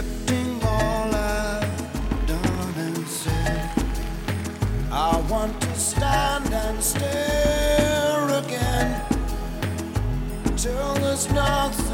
accepting all I've done and said. I want to stand and stare again till there's nothing.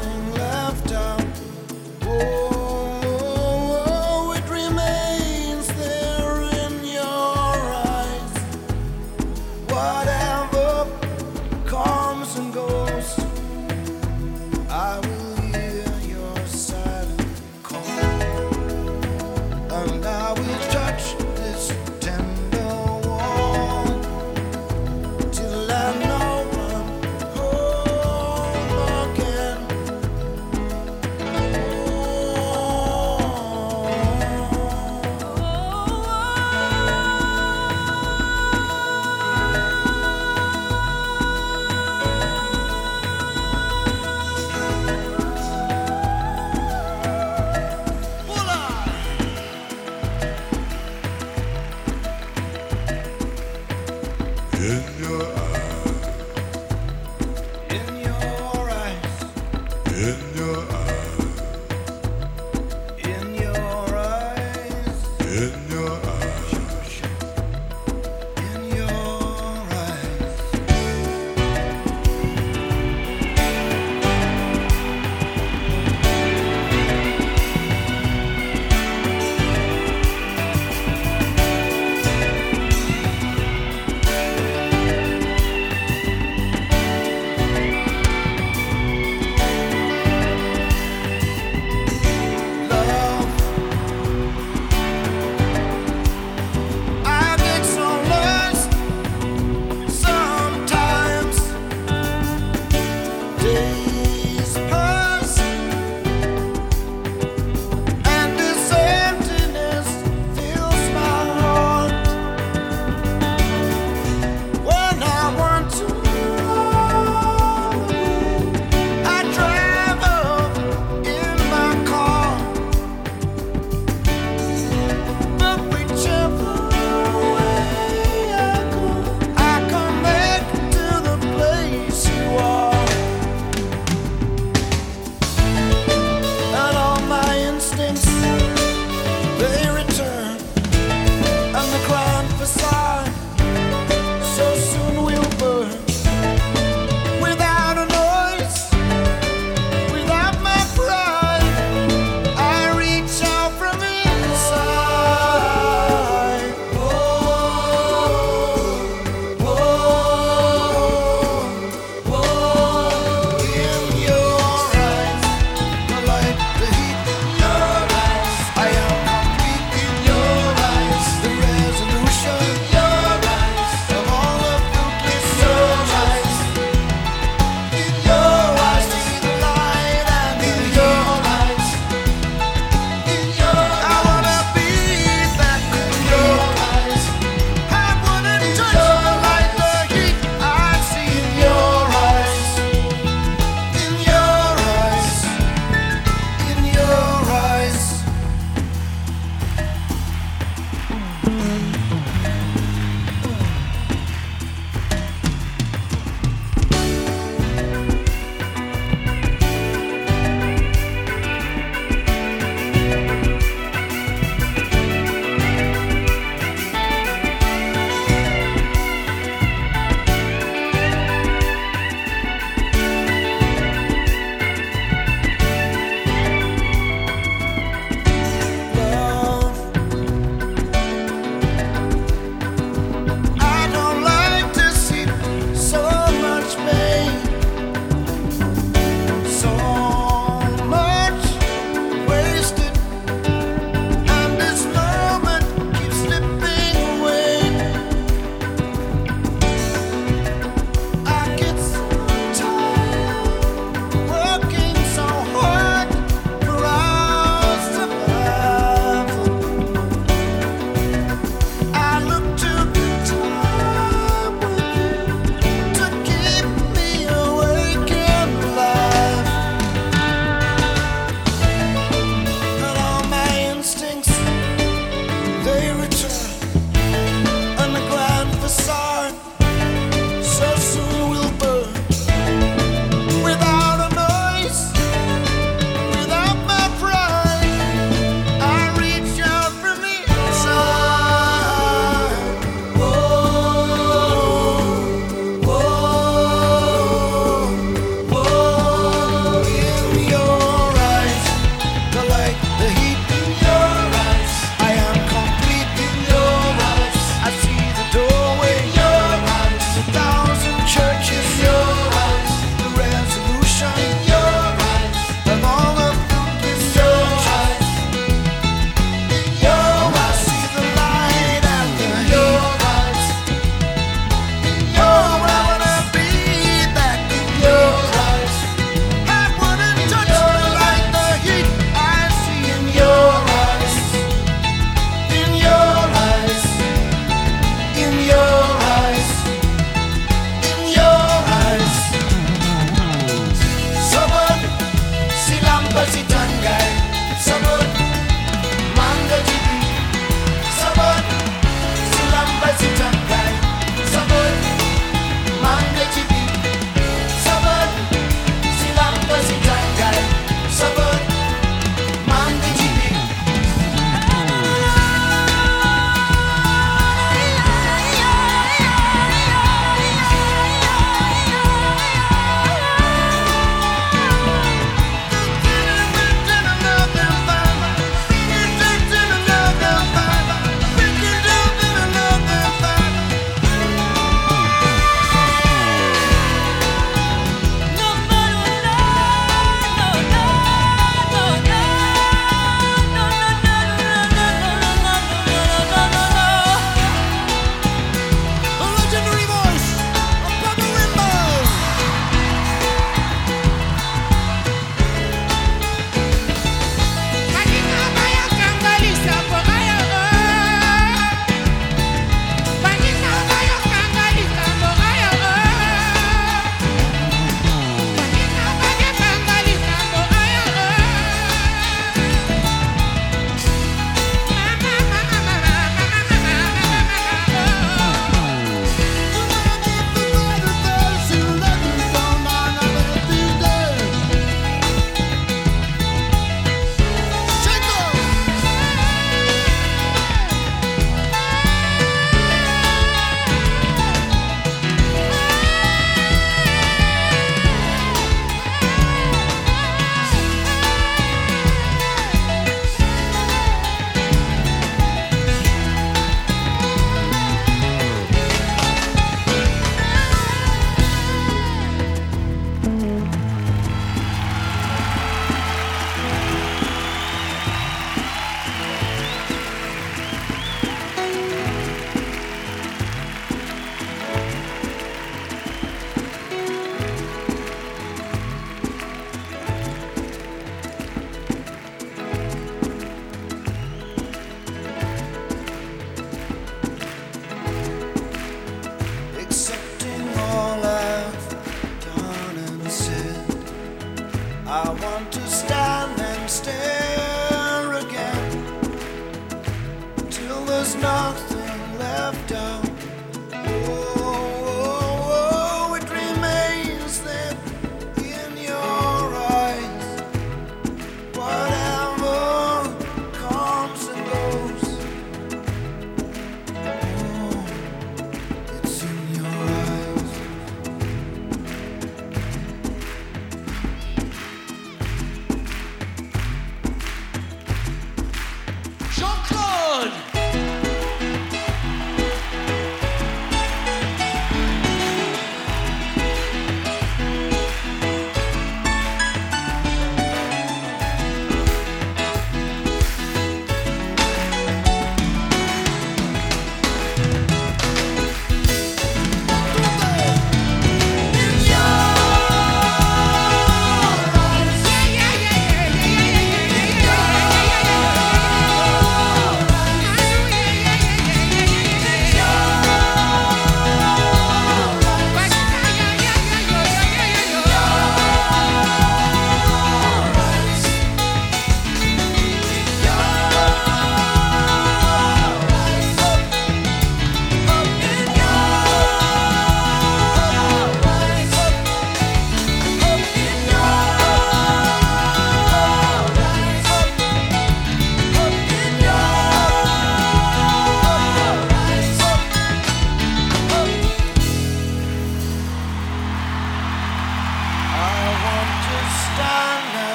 I want